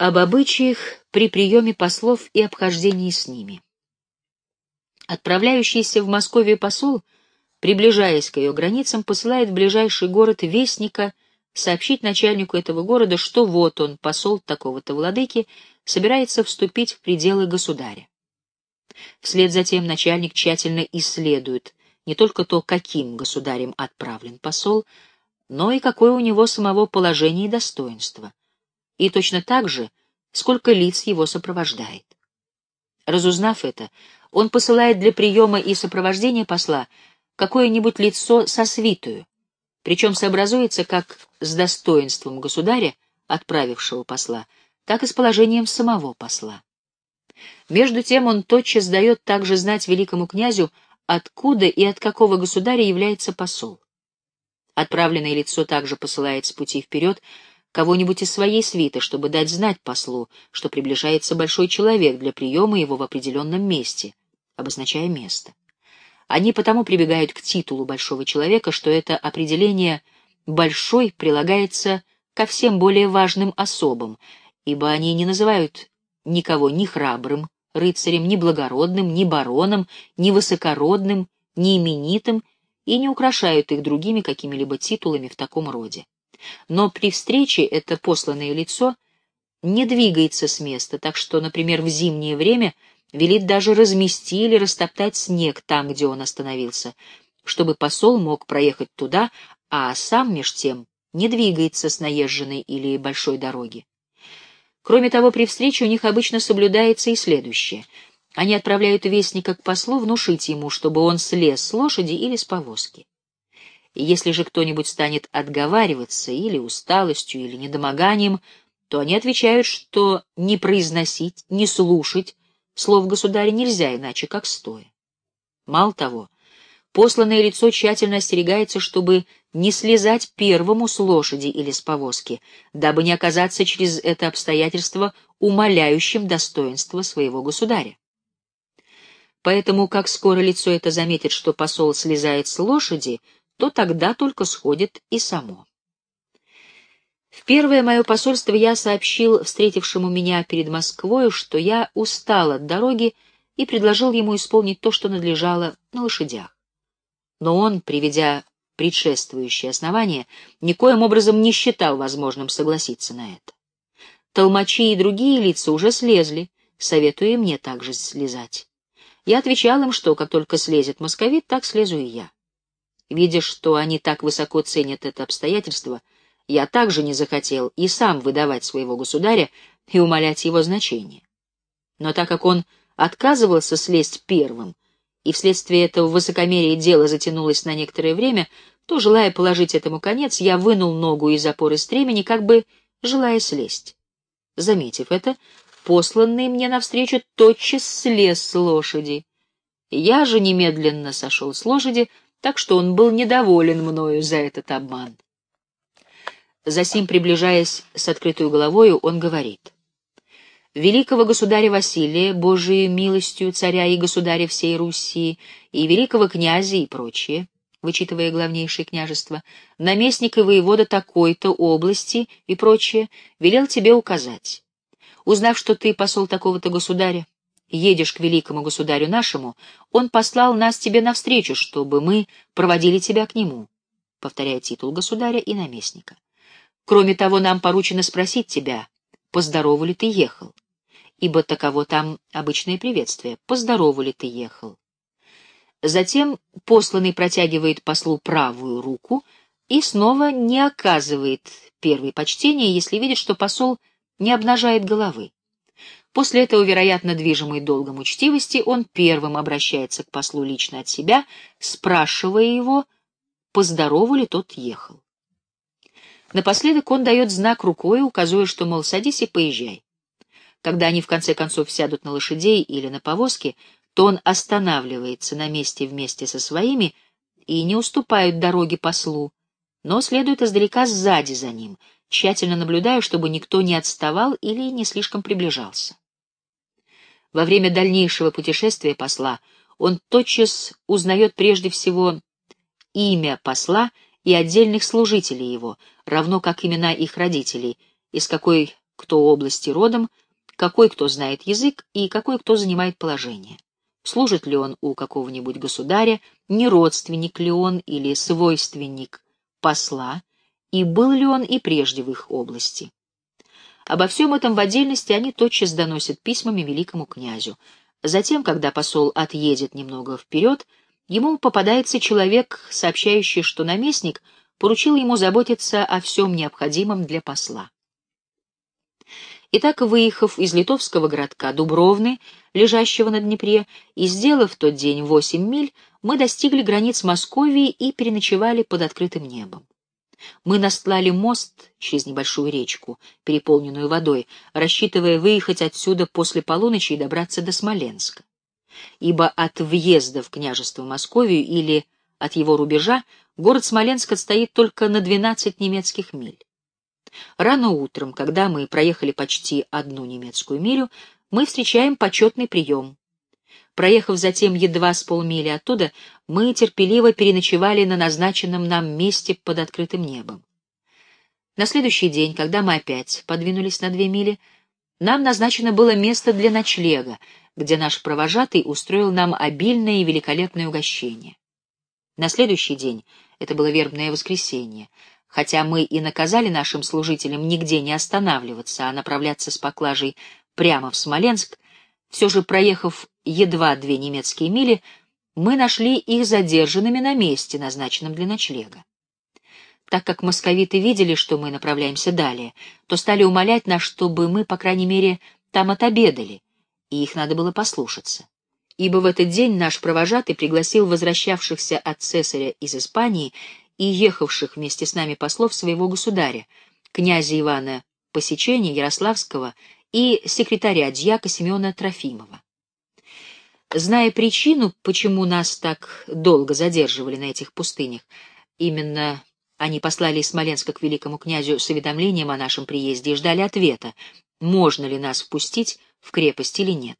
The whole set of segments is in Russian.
Об обычаях при приеме послов и обхождении с ними. Отправляющийся в Московию посол, приближаясь к ее границам, посылает в ближайший город вестника сообщить начальнику этого города, что вот он, посол такого-то владыки, собирается вступить в пределы государя. Вслед за тем начальник тщательно исследует не только то, каким государем отправлен посол, но и какое у него самого положение и достоинство, и точно так же, сколько лиц его сопровождает. Разузнав это, он посылает для приема и сопровождения посла какое-нибудь лицо со свитую, причем сообразуется как с достоинством государя, отправившего посла, так и с положением самого посла. Между тем он тотчас дает также знать великому князю, откуда и от какого государя является посол. Отправленное лицо также посылает с пути вперед кого-нибудь из своей свиты, чтобы дать знать послу, что приближается большой человек для приема его в определенном месте, обозначая место. Они потому прибегают к титулу большого человека, что это определение «большой» прилагается ко всем более важным особам, ибо они не называют никого ни храбрым рыцарем, ни благородным, ни бароном, ни высокородным, ни именитым и не украшают их другими какими-либо титулами в таком роде. Но при встрече это посланное лицо не двигается с места, так что, например, в зимнее время велит даже размести или растоптать снег там, где он остановился, чтобы посол мог проехать туда, а сам меж тем не двигается с наезженной или большой дороги. Кроме того, при встрече у них обычно соблюдается и следующее. Они отправляют вестника к послу внушить ему, чтобы он слез с лошади или с повозки. И если же кто-нибудь станет отговариваться или усталостью, или недомоганием, то они отвечают, что не произносить, не слушать слов государя нельзя иначе, как стоя. Мало того, посланное лицо тщательно остерегается, чтобы не слезать первому с лошади или с повозки, дабы не оказаться через это обстоятельство умаляющим достоинство своего государя. Поэтому, как скоро лицо это заметит, что посол слезает с лошади, то тогда только сходит и само. В первое мое посольство я сообщил встретившему меня перед Москвой, что я устал от дороги и предложил ему исполнить то, что надлежало на лошадях. Но он, приведя предшествующее основание, никоим образом не считал возможным согласиться на это. Толмачи и другие лица уже слезли, советуя мне также слезать. Я отвечал им, что как только слезет московит, так слезу и я. Видя, что они так высоко ценят это обстоятельство, я также не захотел и сам выдавать своего государя и умолять его значение. Но так как он отказывался слезть первым, и вследствие этого высокомерия дело затянулось на некоторое время, то, желая положить этому конец, я вынул ногу из опоры стремени, как бы желая слезть. Заметив это, посланный мне навстречу тотчас слез с лошади. Я же немедленно сошел с лошади, так что он был недоволен мною за этот обман. Засим, приближаясь с открытой головою, он говорит. «Великого государя Василия, Божией милостью царя и государя всей Руси, и великого князя и прочее, вычитывая главнейшие княжества, наместник и воевода такой-то области и прочее, велел тебе указать. Узнав, что ты посол такого-то государя, едешь к великому государю нашему, он послал нас тебе навстречу, чтобы мы проводили тебя к нему, повторяя титул государя и наместника. Кроме того, нам поручено спросить тебя, поздорову ли ты ехал, ибо таково там обычное приветствие, поздорову ли ты ехал. Затем посланный протягивает послу правую руку и снова не оказывает первой почтения, если видит, что посол не обнажает головы. После этого, вероятно, движимый долгом учтивости, он первым обращается к послу лично от себя, спрашивая его, по здорову ли тот ехал. Напоследок он дает знак рукой, указывая, что, мол, садись и поезжай. Когда они в конце концов сядут на лошадей или на повозки, то он останавливается на месте вместе со своими и не уступает дороге послу, но следует издалека сзади за ним, тщательно наблюдая, чтобы никто не отставал или не слишком приближался. Во время дальнейшего путешествия посла он тотчас узнает прежде всего имя посла и отдельных служителей его, равно как имена их родителей, из какой кто области родом, какой кто знает язык и какой кто занимает положение. Служит ли он у какого-нибудь государя, не родственник ли он или свойственник посла, и был ли он и прежде в их области. Обо всем этом в отдельности они тотчас доносят письмами великому князю. Затем, когда посол отъедет немного вперед, ему попадается человек, сообщающий, что наместник поручил ему заботиться о всем необходимом для посла. Итак, выехав из литовского городка Дубровны, лежащего на Днепре, и сделав тот день восемь миль, мы достигли границ Московии и переночевали под открытым небом. Мы настлали мост через небольшую речку, переполненную водой, рассчитывая выехать отсюда после полуночи и добраться до Смоленска. Ибо от въезда в княжество Московию или от его рубежа город Смоленск отстоит только на 12 немецких миль. Рано утром, когда мы проехали почти одну немецкую милю, мы встречаем почетный прием. Проехав затем едва с полмили оттуда, мы терпеливо переночевали на назначенном нам месте под открытым небом. На следующий день, когда мы опять подвинулись на две мили, нам назначено было место для ночлега, где наш провожатый устроил нам обильное и великолепное угощение. На следующий день, это было вербное воскресенье, Хотя мы и наказали нашим служителям нигде не останавливаться, а направляться с поклажей прямо в Смоленск, все же, проехав едва две немецкие мили, мы нашли их задержанными на месте, назначенном для ночлега. Так как московиты видели, что мы направляемся далее, то стали умолять нас, чтобы мы, по крайней мере, там отобедали, и их надо было послушаться. Ибо в этот день наш провожатый пригласил возвращавшихся от цесаря из Испании и ехавших вместе с нами послов своего государя, князя Ивана Посечения Ярославского и секретаря дьяка Семена Трофимова. Зная причину, почему нас так долго задерживали на этих пустынях, именно они послали из Смоленска к великому князю с уведомлением о нашем приезде и ждали ответа, можно ли нас впустить в крепость или нет.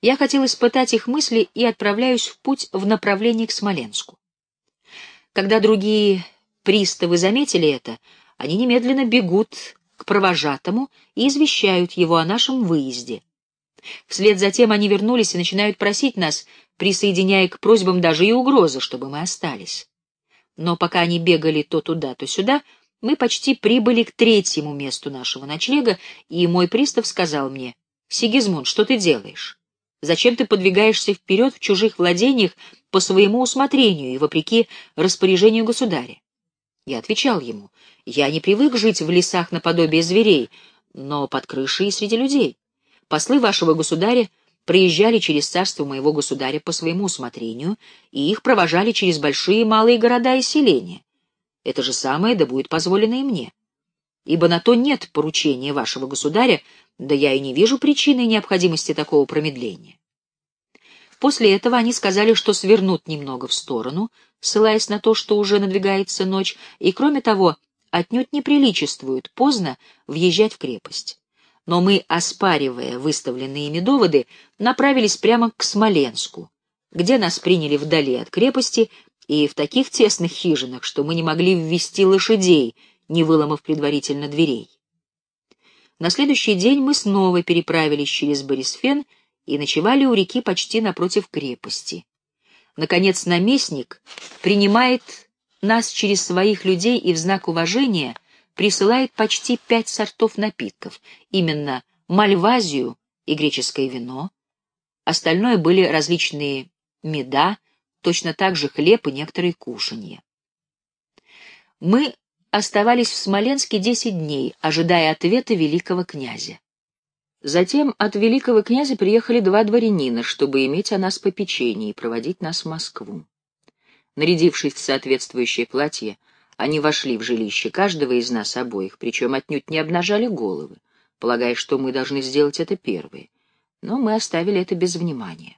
Я хотел испытать их мысли и отправляюсь в путь в направлении к Смоленску. Когда другие приставы заметили это, они немедленно бегут к провожатому и извещают его о нашем выезде. Вслед за тем они вернулись и начинают просить нас, присоединяя к просьбам даже и угрозы, чтобы мы остались. Но пока они бегали то туда, то сюда, мы почти прибыли к третьему месту нашего ночлега, и мой пристав сказал мне, «Сигизмунд, что ты делаешь? Зачем ты подвигаешься вперед в чужих владениях по своему усмотрению и вопреки распоряжению государя. Я отвечал ему, я не привык жить в лесах наподобие зверей, но под крышей и среди людей. Послы вашего государя проезжали через царство моего государя по своему усмотрению, и их провожали через большие и малые города и селения. Это же самое да будет позволено и мне. Ибо на то нет поручения вашего государя, да я и не вижу причины и необходимости такого промедления. После этого они сказали, что свернут немного в сторону, ссылаясь на то, что уже надвигается ночь, и, кроме того, отнюдь не приличествует поздно въезжать в крепость. Но мы, оспаривая выставленные ими доводы, направились прямо к Смоленску, где нас приняли вдали от крепости и в таких тесных хижинах, что мы не могли ввести лошадей, не выломав предварительно дверей. На следующий день мы снова переправились через Борисфен и ночевали у реки почти напротив крепости. Наконец, наместник принимает нас через своих людей и в знак уважения присылает почти пять сортов напитков, именно мальвазию и греческое вино. Остальное были различные меда, точно так же хлеб и некоторые кушанья. Мы оставались в Смоленске десять дней, ожидая ответа великого князя. Затем от великого князя приехали два дворянина, чтобы иметь о нас попечение и проводить нас в Москву. Нарядившись в соответствующее платье, они вошли в жилище каждого из нас обоих, причем отнюдь не обнажали головы, полагая, что мы должны сделать это первые. Но мы оставили это без внимания.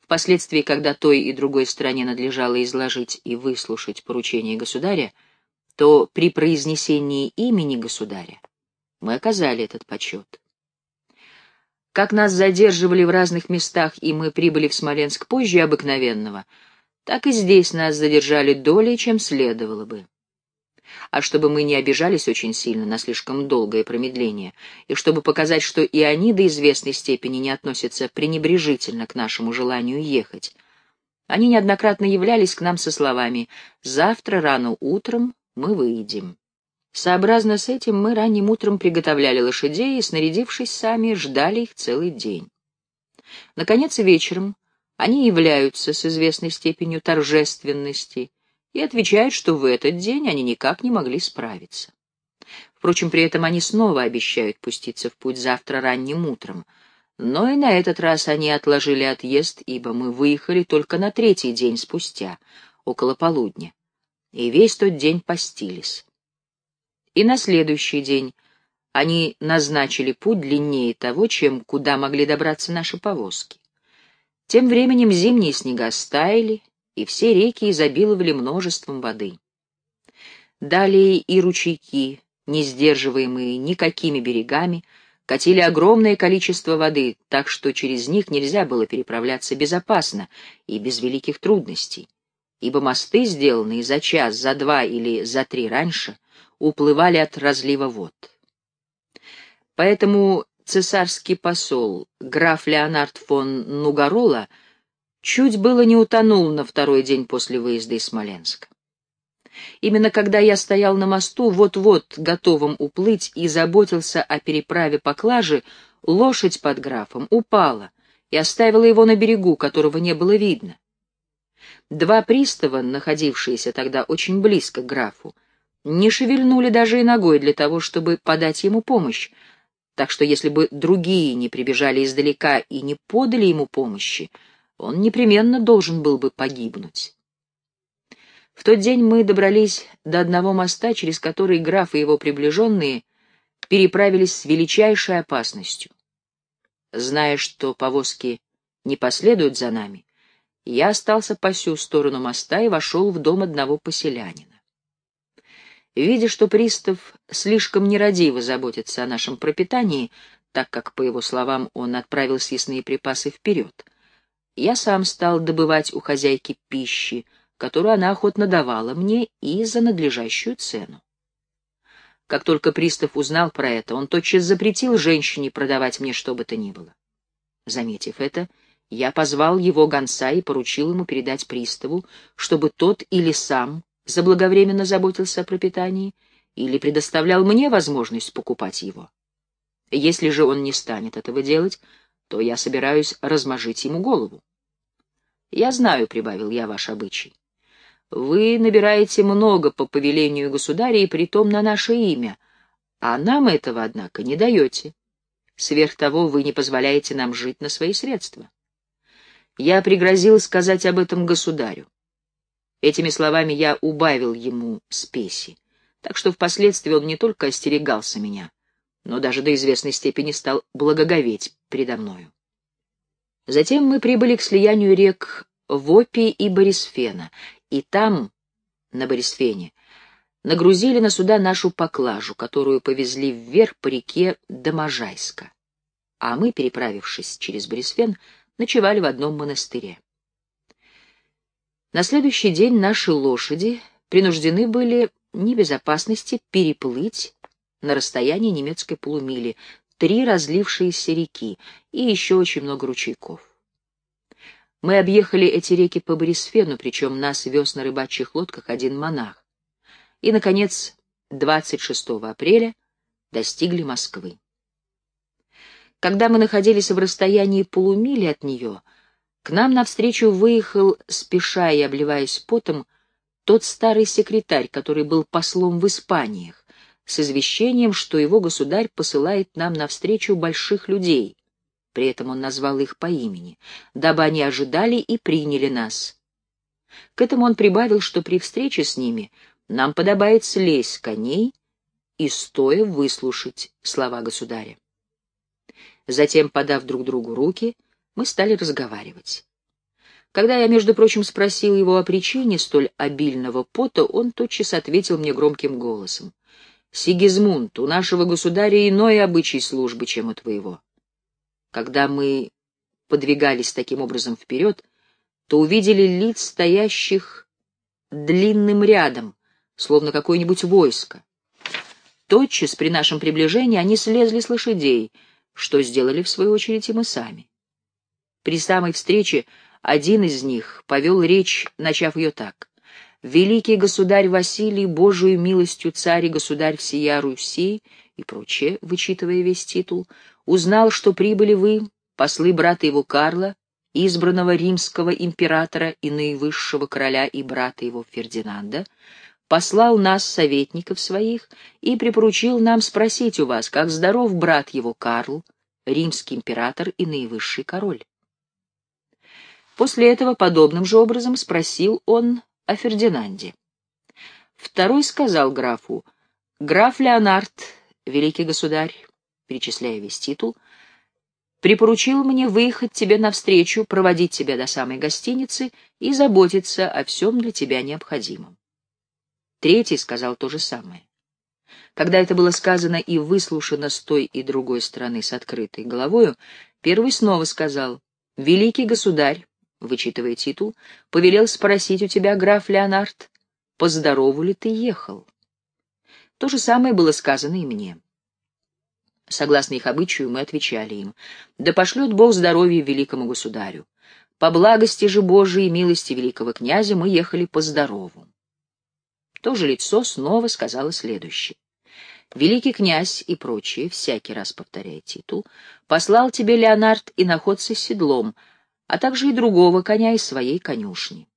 Впоследствии, когда той и другой стороне надлежало изложить и выслушать поручение государя, то при произнесении имени государя мы оказали этот почет. Как нас задерживали в разных местах, и мы прибыли в Смоленск позже обыкновенного, так и здесь нас задержали долей, чем следовало бы. А чтобы мы не обижались очень сильно на слишком долгое промедление, и чтобы показать, что и они до известной степени не относятся пренебрежительно к нашему желанию ехать, они неоднократно являлись к нам со словами «Завтра рано утром мы выйдем». Сообразно с этим мы ранним утром приготовляли лошадей и, снарядившись сами, ждали их целый день. Наконец, вечером они являются с известной степенью торжественности и отвечают, что в этот день они никак не могли справиться. Впрочем, при этом они снова обещают пуститься в путь завтра ранним утром, но и на этот раз они отложили отъезд, ибо мы выехали только на третий день спустя, около полудня, и весь тот день постились. И на следующий день они назначили путь длиннее того, чем куда могли добраться наши повозки. Тем временем зимние снега стаяли, и все реки изобиловали множеством воды. Далее и ручейки, не сдерживаемые никакими берегами, катили огромное количество воды, так что через них нельзя было переправляться безопасно и без великих трудностей, ибо мосты, сделанные за час, за два или за три раньше, уплывали от разлива вод. Поэтому цесарский посол, граф Леонард фон Нугарола, чуть было не утонул на второй день после выезда из Смоленска. Именно когда я стоял на мосту, вот-вот готовым уплыть и заботился о переправе поклажи, лошадь под графом упала и оставила его на берегу, которого не было видно. Два пристава, находившиеся тогда очень близко к графу, не шевельнули даже и ногой для того, чтобы подать ему помощь, так что если бы другие не прибежали издалека и не подали ему помощи, он непременно должен был бы погибнуть. В тот день мы добрались до одного моста, через который граф и его приближенные переправились с величайшей опасностью. Зная, что повозки не последуют за нами, я остался по всю сторону моста и вошел в дом одного поселянина. Видя, что пристав слишком нерадиво заботится о нашем пропитании, так как, по его словам, он отправил съестные припасы вперед, я сам стал добывать у хозяйки пищи, которую она охотно давала мне и за надлежащую цену. Как только пристав узнал про это, он тотчас запретил женщине продавать мне что бы то ни было. Заметив это, я позвал его гонца и поручил ему передать приставу, чтобы тот или сам заблаговременно заботился о пропитании или предоставлял мне возможность покупать его. Если же он не станет этого делать, то я собираюсь размажить ему голову. «Я знаю», — прибавил я, — «ваш обычай. Вы набираете много по повелению государя и притом на наше имя, а нам этого, однако, не даете. Сверх того, вы не позволяете нам жить на свои средства. Я пригрозил сказать об этом государю. Этими словами я убавил ему спеси, так что впоследствии он не только остерегался меня, но даже до известной степени стал благоговеть предо мною. Затем мы прибыли к слиянию рек Вопи и Борисфена, и там, на Борисфене, нагрузили на суда нашу поклажу, которую повезли вверх по реке до Можайска. А мы, переправившись через Борисфен, ночевали в одном монастыре. На следующий день наши лошади принуждены были не без опасности переплыть на расстоянии немецкой полумили три разлившиеся реки и еще очень много ручейков. Мы объехали эти реки по Борисфену, причем нас вез на рыбачьих лодках один монах. И, наконец, 26 апреля достигли Москвы. Когда мы находились в расстоянии полумили от нее, к нам навстречу выехал, спеша и обливаясь потом, тот старый секретарь, который был послом в Испаниях, с извещением, что его государь посылает нам навстречу больших людей. При этом он назвал их по имени, дабы они ожидали и приняли нас. К этому он прибавил, что при встрече с ними нам подобает слезть коней и стоя выслушать слова государя. Затем, подав друг другу руки, — мы стали разговаривать. Когда я, между прочим, спросил его о причине столь обильного пота, он тотчас ответил мне громким голосом. «Сигизмунд, у нашего государя иной обычай службы, чем у твоего». Когда мы подвигались таким образом вперед, то увидели лиц, стоящих длинным рядом, словно какое-нибудь войско. Тотчас при нашем приближении они слезли с лошадей, что сделали в свою очередь и мы сами. При самой встрече один из них повел речь, начав ее так. «Великий государь Василий, Божию милостью царь и государь всея Руси» и прочее, вычитывая весь титул, узнал, что прибыли вы, послы брата его Карла, избранного римского императора и наивысшего короля и брата его Фердинанда, послал нас, советников своих, и припоручил нам спросить у вас, как здоров брат его Карл, римский император и наивысший король. После этого подобным же образом спросил он о Фердинанде. Второй сказал графу, «Граф Леонард, великий государь», перечисляя весь титул, припоручил мне выехать тебе навстречу, проводить тебя до самой гостиницы и заботиться о всем для тебя необходимом. Третий сказал то же самое. Когда это было сказано и выслушано с той и другой стороны с открытой головою, первый снова сказал, «Великий государь, вычитывая титул, повелел спросить у тебя, граф Леонард, по здорову ли ты ехал?» То же самое было сказано и мне. Согласно их обычаю, мы отвечали им, «Да пошлет Бог здоровья великому государю. По благости же Божией и милости великого князя мы ехали по здорову». То же лицо снова сказала следующее. «Великий князь и прочие, всякий раз повторяя титул, послал тебе, Леонард, и находцы с седлом, а также и другого коня из своей конюшни».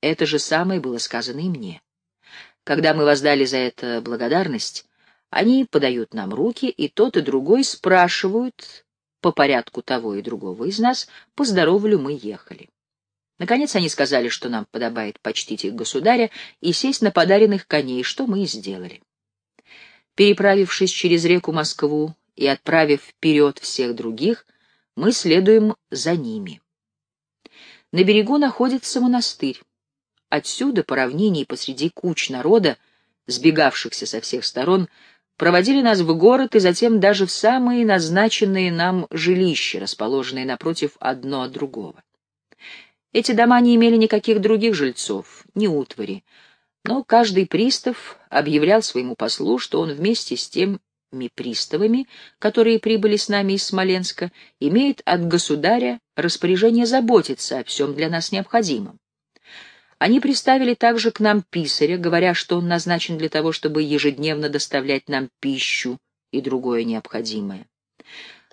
Это же самое было сказано и мне. Когда мы воздали за это благодарность, они подают нам руки, и тот и другой спрашивают по порядку того и другого из нас, поздоровали мы ехали. Наконец они сказали, что нам подобает почтить их государя и сесть на подаренных коней, что мы и сделали. Переправившись через реку Москву и отправив вперед всех других, мы следуем за ними. На берегу находится монастырь. Отсюда, по равнине посреди куч народа, сбегавшихся со всех сторон, проводили нас в город и затем даже в самые назначенные нам жилища, расположенные напротив одно от другого. Эти дома не имели никаких других жильцов, ни утвари, но каждый пристав объявлял своему послу, что он вместе с теми приставами, которые прибыли с нами из Смоленска, имеет от государя распоряжение заботиться о всем для нас необходимом. Они приставили также к нам писаря, говоря, что он назначен для того, чтобы ежедневно доставлять нам пищу и другое необходимое.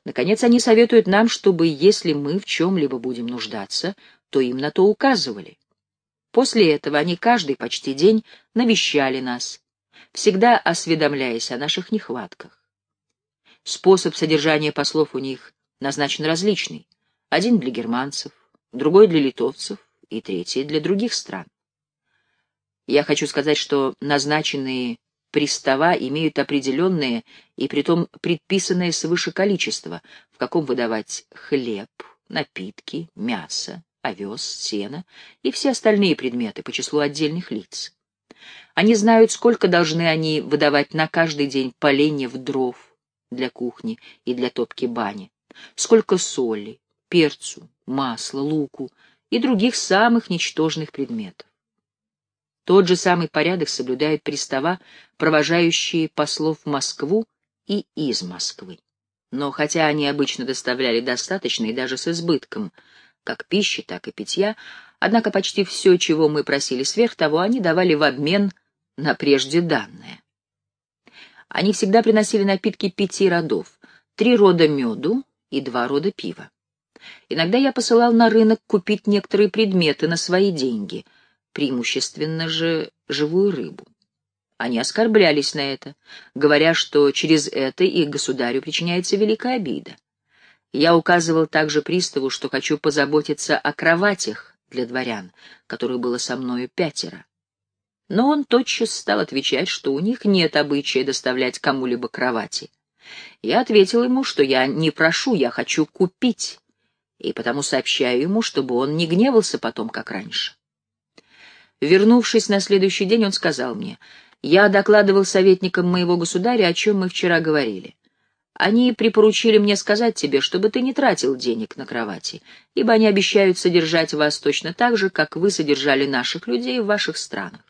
Наконец, они советуют нам, чтобы, если мы в чем-либо будем нуждаться, то им на то указывали. После этого они каждый почти день навещали нас, всегда осведомляясь о наших нехватках. Способ содержания послов у них назначен различный. Один для германцев, другой для литовцев и третий для других стран. Я хочу сказать, что назначенные пристава имеют определенное и притом предписанное свыше количество, в каком выдавать хлеб, напитки, мясо, овес, сено и все остальные предметы по числу отдельных лиц. Они знают, сколько должны они выдавать на каждый день поленьев дров для кухни и для топки бани, сколько соли, перцу, масла, луку и других самых ничтожных предметов. Тот же самый порядок соблюдают пристава, провожающие послов в Москву и из Москвы. Но хотя они обычно доставляли достаточно и даже с избытком как пищи, так и питья, однако почти все, чего мы просили сверх того, они давали в обмен на прежде данное. Они всегда приносили напитки пяти родов, три рода меду и два рода пива. Иногда я посылал на рынок купить некоторые предметы на свои деньги, преимущественно же живую рыбу. Они оскорблялись на это, говоря, что через это их государю причиняется великая обида. Я указывал также приставу, что хочу позаботиться о кроватях для дворян, которых было со мною пятеро. Но он тотчас стал отвечать, что у них нет обычая доставлять кому-либо кровати. Я ответил ему, что я не прошу, я хочу купить, и потому сообщаю ему, чтобы он не гневался потом, как раньше. Вернувшись на следующий день, он сказал мне, «Я докладывал советникам моего государя, о чем мы вчера говорили. Они припоручили мне сказать тебе, чтобы ты не тратил денег на кровати, ибо они обещают содержать вас точно так же, как вы содержали наших людей в ваших странах.